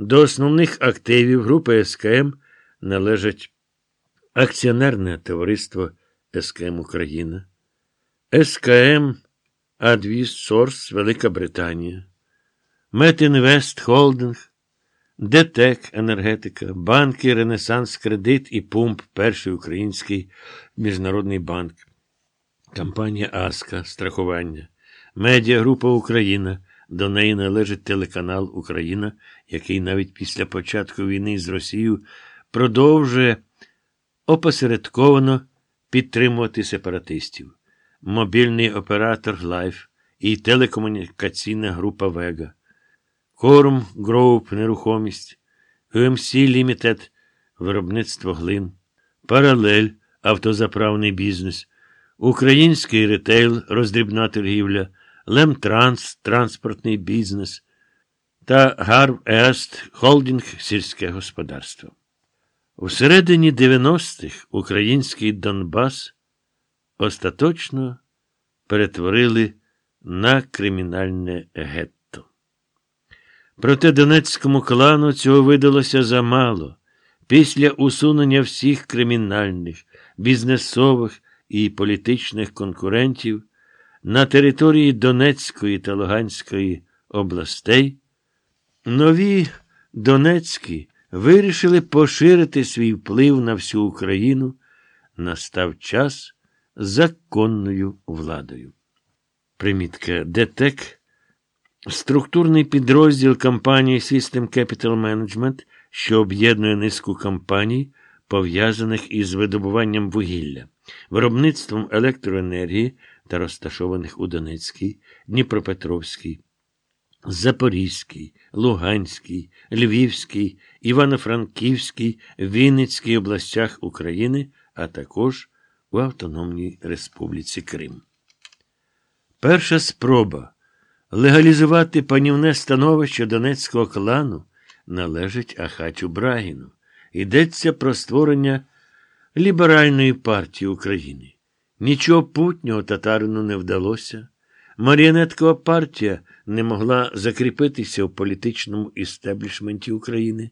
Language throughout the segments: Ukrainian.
До основних активів групи СКМ належать акціонерне товариство СКМ Україна, СКМ Advisors Велика Британія, Метінвест Холдинг, ДТЕК Енергетика, банки Ренесанс Кредит і ПУМБ, Перший Український міжнародний банк, компанія Аска Страхування, Медіагрупа Україна. До неї належить телеканал Україна, який навіть після початку війни з Росією продовжує опосередковано підтримувати сепаратистів, мобільний оператор life і телекомунікаційна група Вега, Корм Group Нерухомість, УМС Limited Виробництво глин, Паралель Автозаправний бізнес, Український ретейл, роздрібна торгівля. Лемтранс, транспортний бізнес та HarvEast Холдинг сільське господарство. У середині 90-х український Донбас остаточно перетворили на кримінальне гетто. Проте Донецькому клану цього видалося замало. Після усунення всіх кримінальних, бізнесових і політичних конкурентів на території Донецької та Луганської областей, нові Донецькі вирішили поширити свій вплив на всю Україну, настав час законною владою. Примітка ДТЕК структурний підрозділ компанії System Capital Management, що об'єднує низку компаній, пов'язаних із видобуванням вугілля, виробництвом електроенергії та розташованих у Донецькій, Дніпропетровській, Запорізькій, Луганській, Львівській, Івано-Франківській, Вінницькій областях України, а також у Автономній Республіці Крим. Перша спроба легалізувати панівне становище Донецького клану належить Ахатю Брагіну. Йдеться про створення ліберальної партії України. Нічого путнього татарину не вдалося. Маріонеткова партія не могла закріпитися в політичному істеблішменті України.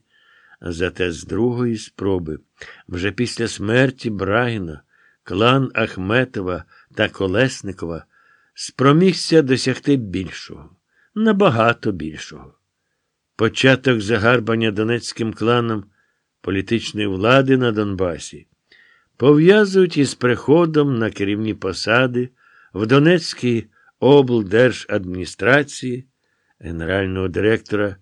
Зате з другої спроби, вже після смерті Брагіна, клан Ахметова та Колесникова спромігся досягти більшого, набагато більшого. Початок загарбання донецьким кланом політичної влади на Донбасі пов'язують із приходом на керівні посади в Донецькій облдержадміністрації, генерального директора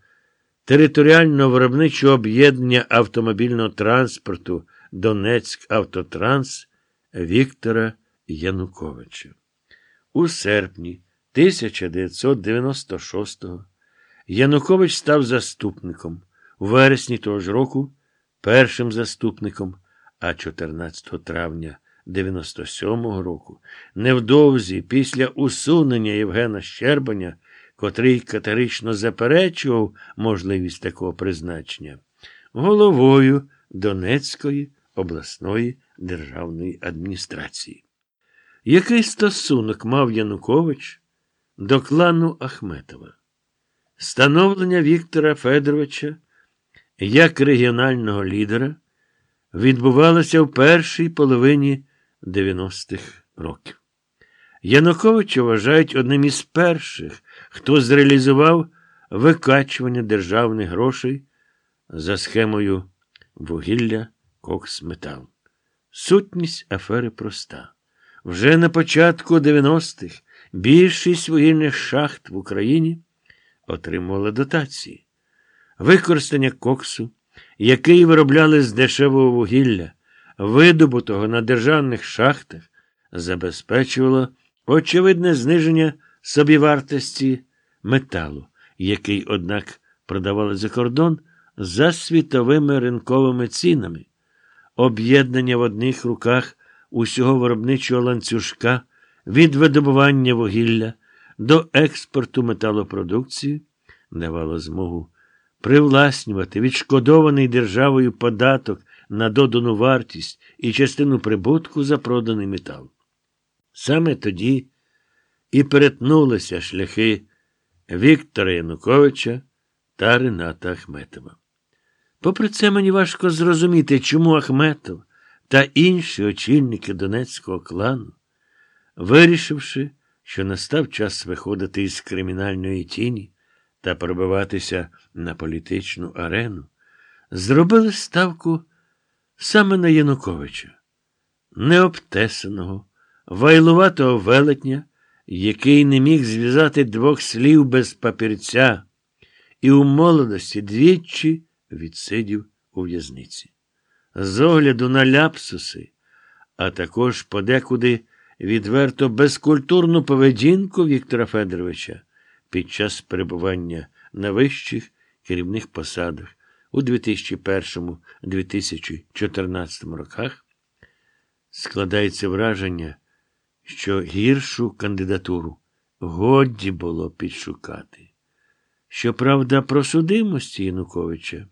територіального виробничого об'єднання автомобільного транспорту Донецьк Автотранс Віктора Януковича. У серпні 1996-го Янукович став заступником, у вересні того ж року першим заступником а 14 травня 97-го року, невдовзі після усунення Євгена Щербаня, котрий категорично заперечував можливість такого призначення, головою Донецької обласної державної адміністрації. Який стосунок мав Янукович до клану Ахметова? Становлення Віктора Федоровича як регіонального лідера відбувалося в першій половині 90-х років. Януковича вважають одним із перших, хто зреалізував викачування державних грошей за схемою вугілля Коксметал. Сутність афери проста. Вже на початку 90-х більшість вугільних шахт в Україні отримувала дотації. Використання коксу який виробляли з дешевого вугілля, видобутого на державних шахтах, забезпечувало очевидне зниження собівартості металу, який, однак, продавали за кордон за світовими ринковими цінами. Об'єднання в одних руках усього виробничого ланцюжка від видобування вугілля до експорту металопродукції давало змогу привласнювати відшкодований державою податок на додану вартість і частину прибутку за проданий метал. Саме тоді і перетнулися шляхи Віктора Януковича та Рената Ахметова. Попри це мені важко зрозуміти, чому Ахметов та інші очільники донецького клану, вирішивши, що настав час виходити із кримінальної тіні та пробиватися на політичну арену, зробили ставку саме на Януковича, необтесаного, вайлуватого велетня, який не міг зв'язати двох слів без папірця, і у молодості двічі відсидів у в'язниці. З огляду на ляпсуси, а також подекуди відверто безкультурну поведінку Віктора Федоровича під час перебування на вищих керівних посадах у 2001-2014 роках, складається враження, що гіршу кандидатуру годі було підшукати. Щоправда, про судимості Януковича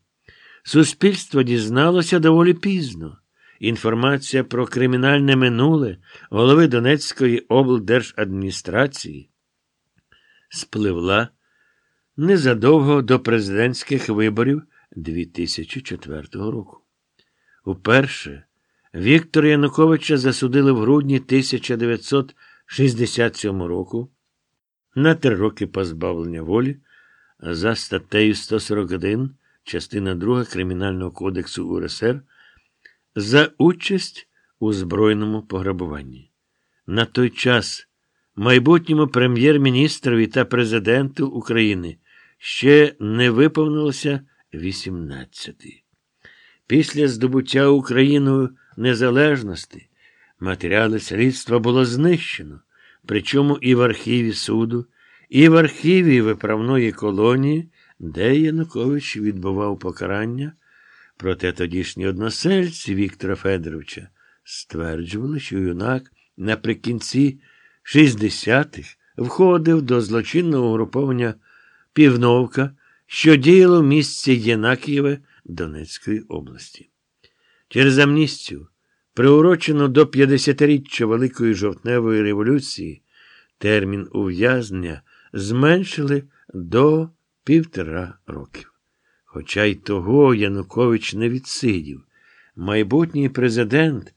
суспільство дізналося доволі пізно. Інформація про кримінальне минуле голови Донецької облдержадміністрації спливла незадовго до президентських виборів 2004 року. Уперше Віктора Януковича засудили в грудні 1967 року на три роки позбавлення волі за статтею 141, частина 2 Кримінального кодексу УРСР за участь у збройному пограбуванні. На той час майбутньому прем'єр-міністрові та президенту України ще не виповнилося 18. Після здобуття Україною незалежності матеріали слідства було знищено, причому і в архіві суду, і в архіві виправної колонії, де Янукович відбував покарання. Проте тодішні односельці Віктора Федоровича стверджували, що юнак наприкінці 60-х входив до злочинного угруповання Півновка, що діяло в місті Єнакієве Донецької області. Через амністію, приурочену до 50-річчя Великої жовтневої революції, термін ув'язнення зменшили до півтора років. Хоча й того Янукович не відсидів. Майбутній президент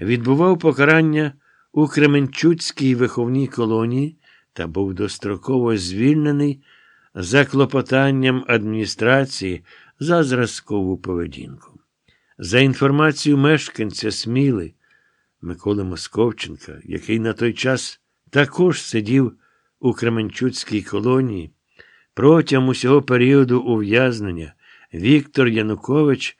відбував покарання у Кременчуцькій виховній колонії та був достроково звільнений за клопотанням адміністрації за зразкову поведінку. За інформацією мешканця Сміли Миколи Московченка, який на той час також сидів у Кременчуцькій колонії, протягом усього періоду ув'язнення Віктор Янукович